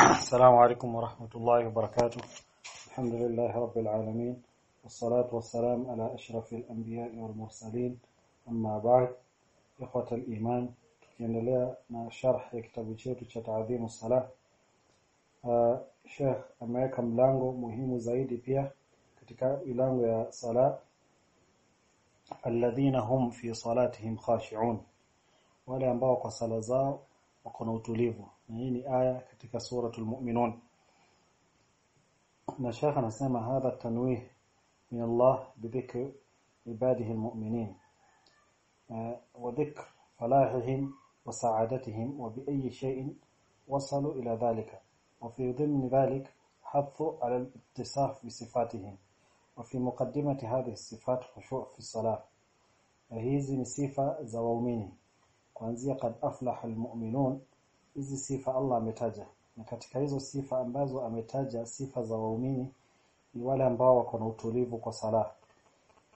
السلام عليكم ورحمة الله وبركاته. الحمد لله رب العالمين والصلاة والسلام على أشرف الأنبياء والمرسلين. أما بعد إخوة الإيمان كان لنا شرح كتاب تعظيم الصلاة. آه، شيخ أما يكم لانغو مهم زايد فيها كتك إلانغو يا صلاة. الذين هم في صلاتهم خاشعون. ولا ينبغوا صلاة wako na utulivu na hii ni aya katika suratul mu'minun na Sheikh anasema hadha tanwih min Allah bidhikr ibadihi almu'minin wa dhikr falahihim wa sa'adatihim wa bi ayyi shay'in wasalu ila dhalika وفي ضمن ذلك حث على الاتصاف وفي مقدمة هذه الصفات خشوع hizi ni sifa za waumini kuanzia kad aflaha almu'minun hizi sifa Allah ametaja. Na katika hizo sifa ambazo ametaja sifa za waumini ni wale ambao wako na utulivu kwa sala.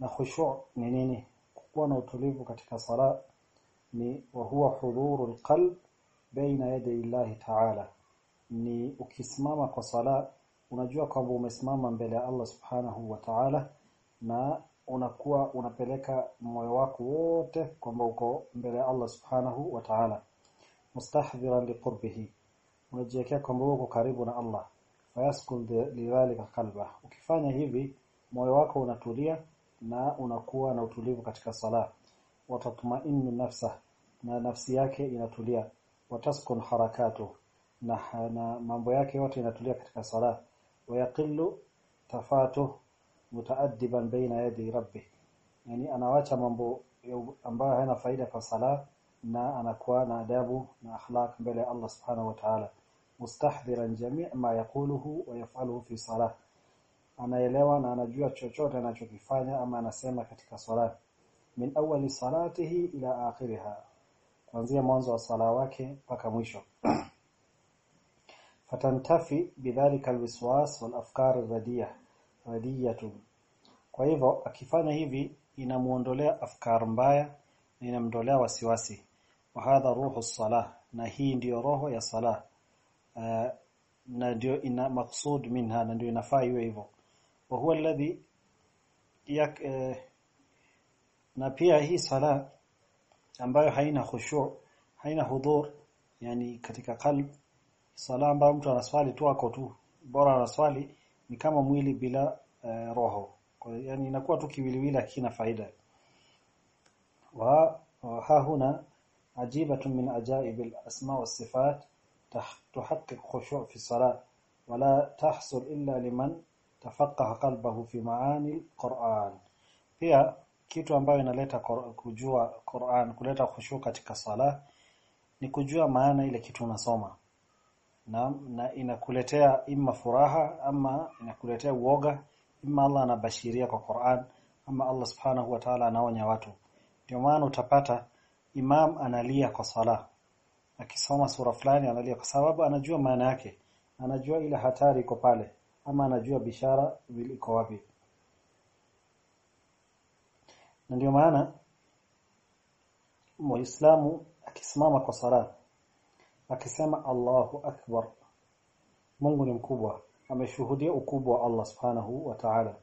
Na khushu' ni nini? Kuwa na utulivu katika sala ni wa huwa hudhurul qalb baina yaday Allah ta'ala. Ni ukisimama kwa sala unajua kwamba umesimama mbele ya Allah subhanahu wa ta'ala na unakuwa unapeleka moyo wako wote kwamba uko mbele ya Allah subhanahu wa ta'ala. Mustahdhiran liqurbihi unajiwekea kwamba uko karibu na Allah. Fayaskun lidhalika qalba. Ukifanya hivi moyo wako unatulia na unakuwa na utulivu katika sala watatma'innu nafsa na nafsi yake inatulia. Wataskun harakatu na, na mambo yake yote inatulia katika sala wayaqillu tafatu mutaaddiban baina yadi rabbi. Yani anawacha mambo ambayo hayana faida kwa sala na anakuwa na adabu na akhlaq mbele Allah subhanahu wa ta'ala. Mustahdhiran jami' ma yaquluhu wa yaf'aluhu fi salah. Anaelewa na anajua chochote anachokifanya ama anasema katika sala. Min awali salatihi ila akhiriha. Kuanzia mwanzo wa sala wake mpaka mwisho. Fatantafi bidhalika alwiswas wal afkar radiyah radiyatun kwa hivyo akifanya hivi inamuondolea afkar mbaya na inamdolea wasiwasi. Wa hadha ruhu salah na hii ndiyo roho ya salah. Uh, na ndio ina maksud minha na ndio inafaa iwe hivyo. Wa huwa alladhi yak uh, na pia hii sala ambayo haina khushu' haina hudhur yani katika kalb sala ambayo mtu anaswali tu ako tu bora anaswali ni kama mwili bila uh, roho kwa yani inakuwa tu kiwiliwili hakina faida wa ha huna min ajaib al-asma wa sifat tuhaqqiq khushu' fi salat wala tahsul illa liman tafaqaha qalbahu fi maani al-Qur'an pia kitu ambayo inaleta kujua Qur'an kuleta khushu' katika sala ni kujua maana ile kitu unasoma na, na inakuletea ima furaha ama inakuletea uoga ima Allah anabashiria kwa Qur'an ama Allah subhanahu wa ta'ala anaonya watu. Ndio maana utapata imam analia kwa sala. Akisoma sura fulani analia kwa sababu anajua maana yake. Anajua ile hatari iko pale ama anajua bishara iko wapi. Ndio maana muislamu akisimama kwa sala akisema Allahu akbar. Mungu ni mkubwa ameshuhudia ukubwa wa Allah subhanahu wa ta'ala.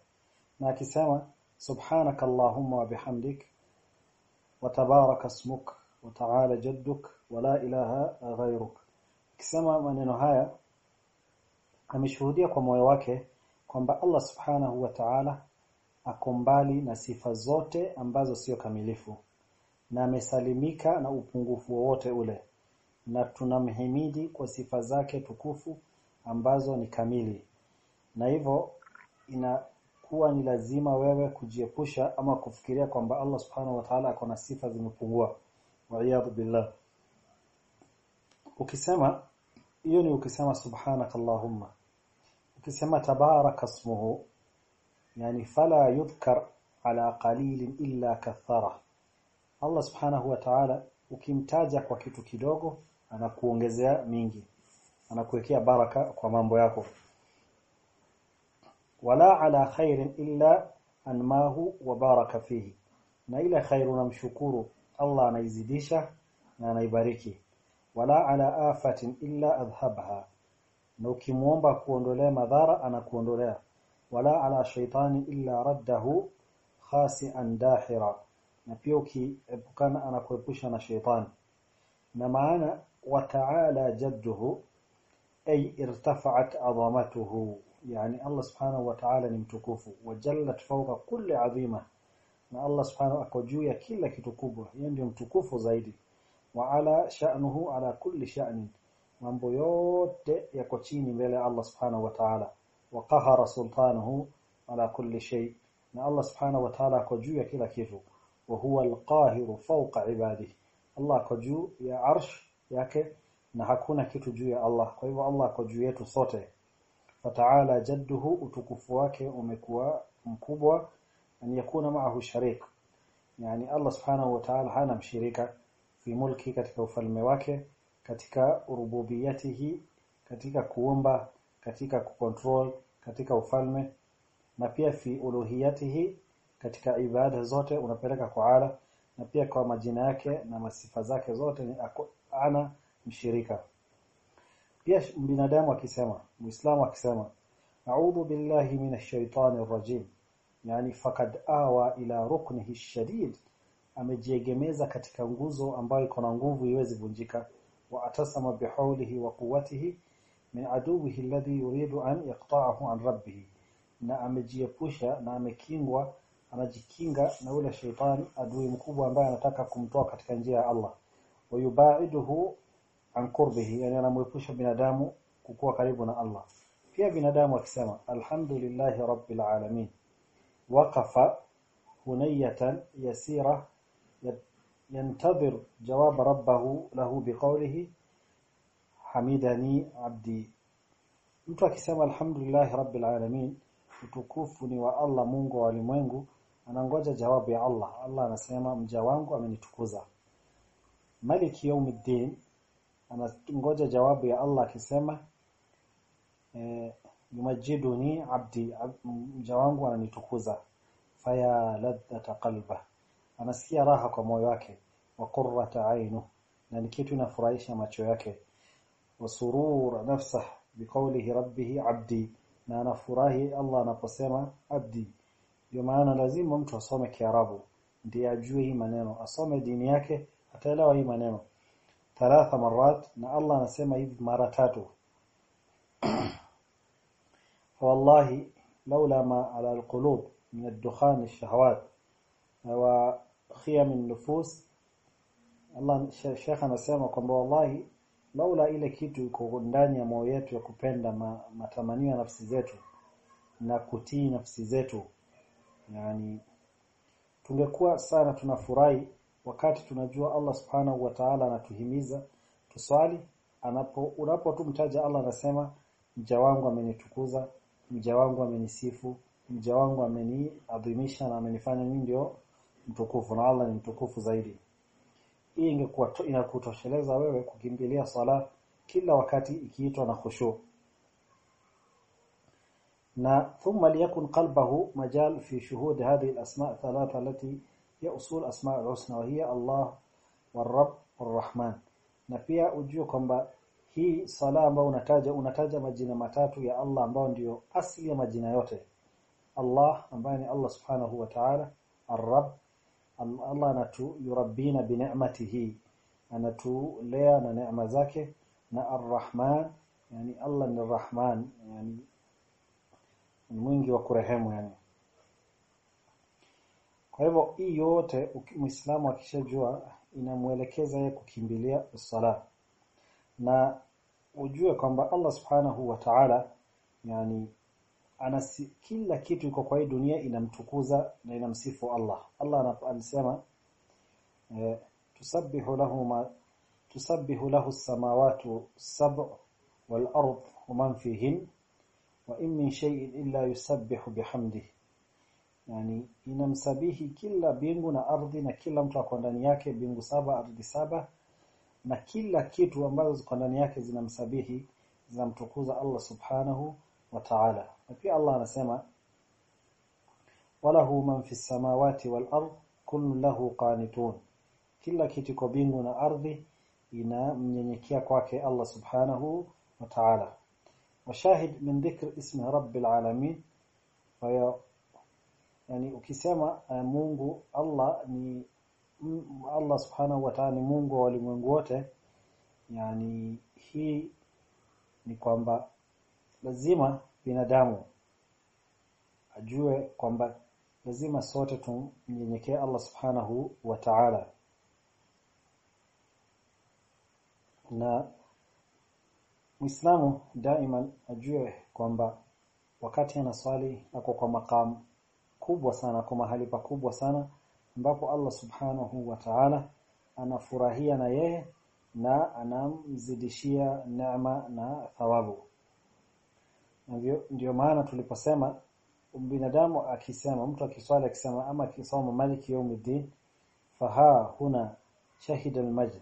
Na akisema subhanaka allahumma wa bihamdik wa tabaraka ismuk wa ta'ala jadduk wa la ilaha ghayruk. Akisema maneno haya ameshuhudia kwa moyo wake kwamba Allah subhanahu wa ta'ala ako mbali na sifa zote ambazo sio kamilifu na amesalimika na upungufu wowote ule na tunamhimidi kwa sifa zake tukufu ambazo ni kamili. Na hivyo inakuwa ni lazima wewe kujiepusha ama kufikiria kwamba Allah subhanahu wa ta'ala akona sifa zimepungua. Wa'iyadu billah. Ukisema hiyo ni ukisema subhanaka allahumma. Ukisema tabaraka ismuhu yani fala yudhkar ala qalilin illa kathara. Allah subhanahu wa ta'ala ukimtaja kwa kitu kidogo anakuongezea mingi anakuwekea baraka kwa mambo yako. Wala ala khairin illa anmahu wa baraka fihi. Na ile khairu namshukuru Allah anaizidisha na anaibariki. Wala ala afatin illa adhhabha na ukimuomba kuondolea madhara anakuondolea. Wala ala shaitani illa raddahu khasi'an dahira. Na pia ukiepukana anakuepusha na shaitani. Na maana وتعالى جده أي ارتفعت عظمته. يعني الله سبحانه وتعالى نمتكوف وجلت فوق كل عظيمة. ما الله سبحانه أكوجوية كل كتكوبة يعني نمتكوف زايدي. وعلى شأنه على كل شأن. من بيوت يكوشيني بلا الله سبحانه وتعالى. وقهر سلطانه على كل شيء. ما الله سبحانه وتعالى أكوجوية كل كتكوبة وهو القاهر فوق عباده. الله أكوجو يا عرش yake na hakuna kitu juu ya Allah. Kwa hivyo Allah kwa juu yetu sote. Fataala jadduhu utukufu wake umekuwa mkubwa an yakuna ma'ahu sharik. Yani Allah subhanahu wa ta'ala hana mshirika fi mulki katika ufalme wake katika rububiyatihi katika kuomba katika kucontrol katika ufalme na pia fi uluhiyatihi katika ibada zote unapeleka kwa ala na pia kwa majina yake na masifa zake zote ni ana mshirika. Pia binadamu akisema muislamu akisema a'udhu billahi minash shaitani rajim yani fakad awa ila ruknihi shadid. Amejiegemeza katika nguzo ambayo iko na nguvu iwezi vunjika. Wa atasama bihaulihi wa quwwatihi min aduwihi alladhi yuridu an yaqta'ahu an rabbih na amejiepusha na amekingwa anajikinga na ule shaitani adui mkubwa ambaye anataka kumtoa katika njia ya Allah wayubaiduhu an qurbihi yani anamwepusha binadamu kukuwa karibu na Allah pia binadamu akisema alhamdulillahi rabbil alamin waqafa hunayatan yasira ينتظر جواب ربه له بقوله حمدني عبدي mtu akisema alhamdulillah rabbil alamin utukufu ni wa Allah Mungu wa walimwengu anangoja jawabu ya Allah. Allah anasema mja wangu amenitukuza. Maliki yaumiddin anangoja jawabu ya Allah akisema eh, yumajiduni abdi mja wangu ananitukuza. Faya ladhata qalba. Anasikia raha kwa moyo wake. Wa qurrata ainu na ni kitu inafurahisha macho yake. Wa surur nafsah biqawlihi rabbih abdi. Na anafurahi Allah anaposema abdi ndio maana lazima mtu asome kiarabu ndiye ajue hii maneno asome dini yake ataelewa hii maneno. Thalatha marat na Allah anasema hivi mara tatu. Wallahi laula ma ala alqulub min ad-dukhan ash-shahawat wa khiyam an-nufus Allah Sheikh anasema kwamba wallahi laula ile kitu iko ndani ya moyo yetu ya kupenda ma, matamanio ya nafsi zetu na kutii nafsi zetu yani tungekuwa sana tunafurahi wakati tunajua Allah subhanahu wa ta'ala anatuhimiza tuswali anapo unapotumtaja Allah anasema mja wangu amenitukuza mja wangu amenisifu mja wangu ameniadhimisha na amenifanya mimi ndio mtukufu na Allah ni mtukufu zaidi. Hii ingekuwa inakutosheleza wewe kukimbilia sala kila wakati ikiitwa na khushu نا ثم ليكن قلبه مجال في شهود هذه الأسماء الثلاثة التي هي أصول أسماء الحسنى وهي الله والرب والرحمن. نبيا أجيكم با. هي صلاة ما ونتاجة ونتاجة مجينة. متاتو يا الله. مبان ديو. أصل يا مجينة يوتي. الله مباني الله سبحانه وتعالى. الرب. الله نتو يربينا بنعمته. نتو ليا نعمة زاكي. نا الرحمن. يعني الله الرحمن يعني ni mwingi wa kurehemu yani. Kwa hivyo hii yote muislamu akishajua inamuelekeza yeye kukimbilia usala. na ujue kwamba Allah subhanahu wa ta'ala yani anasi kila kitu iko kwa hii dunia inamtukuza na inamsifu Allah. Allah anasema eh, tusabbihu lahu ma tusabbihu lahu as-samawati sab' wal ard wa man fihin wa in min shay'in illa yusabbihu bihamdihi. Yani inamsabihi kila bingu na ardhi na kila mtu ako ndani yake bingu saba ardhi saba na kila kitu ambazo ziko ndani yake zinamsabihi zinamtukuza Allah subhanahu wa ta'ala. Na pia Allah anasema walahu man fis samawati wal ard kullu lahu qanitun. Kila kitu kwa bingu na ardhi inamnyenyekea kwake Allah subhanahu wa ta'ala washahid min ذكر ismi rabbil alamin kwa hiyo yani ukisema uh, Mungu Allah وتعالى Allah subhanahu ta'ala ni Mungu wa walimwengu wote. Yani hii ni kwamba lazima binadamu ajue kwamba lazima sote tumnyenyekee Allah subhanahu wa ta'ala. Na Muislamu daima ajue kwamba wakati anaswali ako kwa makamu kubwa sana kwa mahali pakubwa sana ambapo Allah subhanahu wa ta'ala anafurahia na yeye na anamzidishia neema na thawabu. Ndio maana tuliposema binadamu akisema mtu akiswali akisema ama akisoma maliki yawmiddin faha huna shahida almajd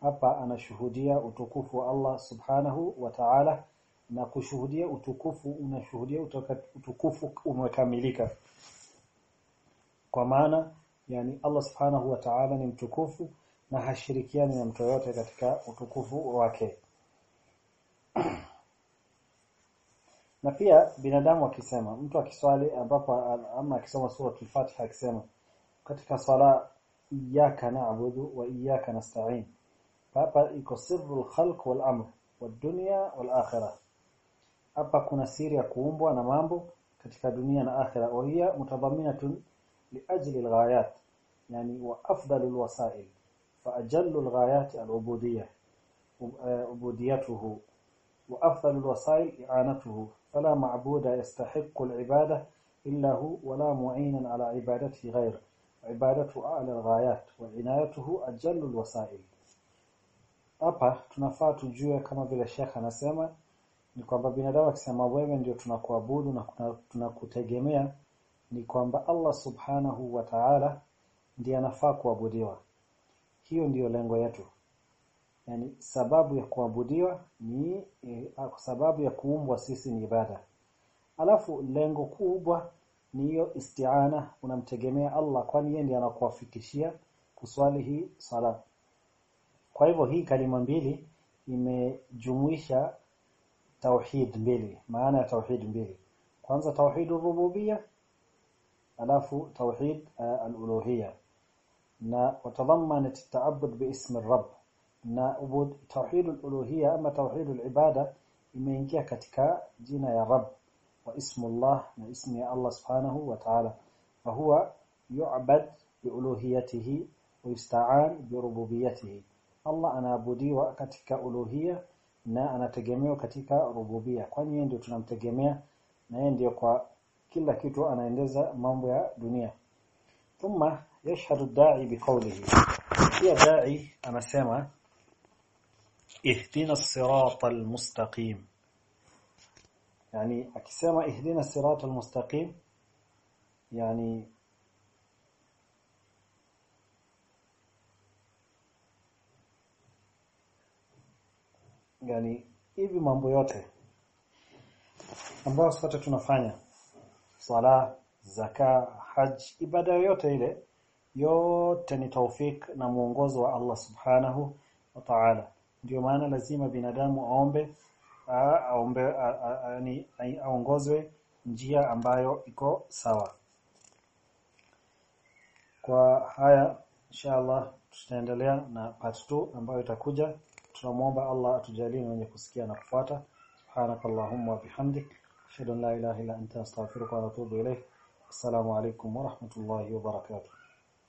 hapa anashuhudia utukufu wa Allah subhanahu wa ta'ala na kushuhudia utukufu unashuhudia utukufu umekamilika. Kwa maana yani Allah subhanahu wa ta'ala ni mtukufu na hashirikiani na mtu yote katika utukufu wake. Na pia binadamu akisema mtu akiswali ambapo ama akisoma sura al-Fatiha akisema katika sala iyyaka na'budu wa iyyaka nasta'in Hapa iko sirru al-khalq wal-amr wad-dunya wal-akhirah. Hapa kuna siri ya kuumbwa na mambo katika dunia na akhira wa hiya mutadhaminatun liajli al-ghayat yani wa afdalul wasail fa ajallul ghayat al-ubudiyyah عبوديته وأفضل الوسائل إعانته فلا معبود يستحق العبادة إلا هو ولا معين على عبادته غيره عبادته أعلى الغايات وعنايته أجل الوسائل hapa tunafaa tujue kama vile Sheikh anasema ni kwamba binadamu akisema wewe ndio tunakuabudu na tunakutegemea ni kwamba Allah subhanahu wa ta'ala ndiye anafaa kuabudiwa. Hiyo ndiyo lengo yetu. Yani sababu ya kuabudiwa ni eh, sababu ya kuumbwa sisi ni ibada. Alafu lengo kubwa ni hiyo isti'ana unamtegemea Allah kwani yeye ndiye anakuafikishia kuswali hii sala kwa hivyo hii kalima mbili imejumuisha tauhid mbili maana ya tauhid mbili kwanza tauhid rububiyya alafu tauhid uh, al-uluhiyya na watadhammanat at-ta'abbud biism ar-rabb na ubud tauhid al-uluhiyya ama tauhid al-ibada imeingia katika jina ya rabb wa ismullah na ismi ya Allah subhanahu wa ta'ala fa huwa yu'bad bi yusta'an bi rububiyyatihi Allah anaabudiwa katika uluhiyya na anategemewa katika rububia kwani yeye ndio tunamtegemea na yeye ndio kwa kila kitu anaendeza mambo ya dunia thumma yashhadu da'i biqawlihi pia da'i anasema ihdina as-siratal mustaqim yani akisema ihdina as-siratal mustaqim yani yani hivi mambo yote ambayo sote tunafanya sala zaka haj ibada yote ile yote ni taufik na mwongozo wa Allah subhanahu wa ta'ala. Ndio maana lazima binadamu aombe aombe yani aongozwe njia ambayo iko sawa. Kwa haya inshallah tutaendelea na part 2 ambayo itakuja tunamuomba Allah atujalie wenye kusikia na kufuata subhanakallahumma wa bihamdik ashhadu an la ilaha illa anta astaghfiruka wa atubu ilayk assalamu alaykum wa rahmatullahi wa barakatuh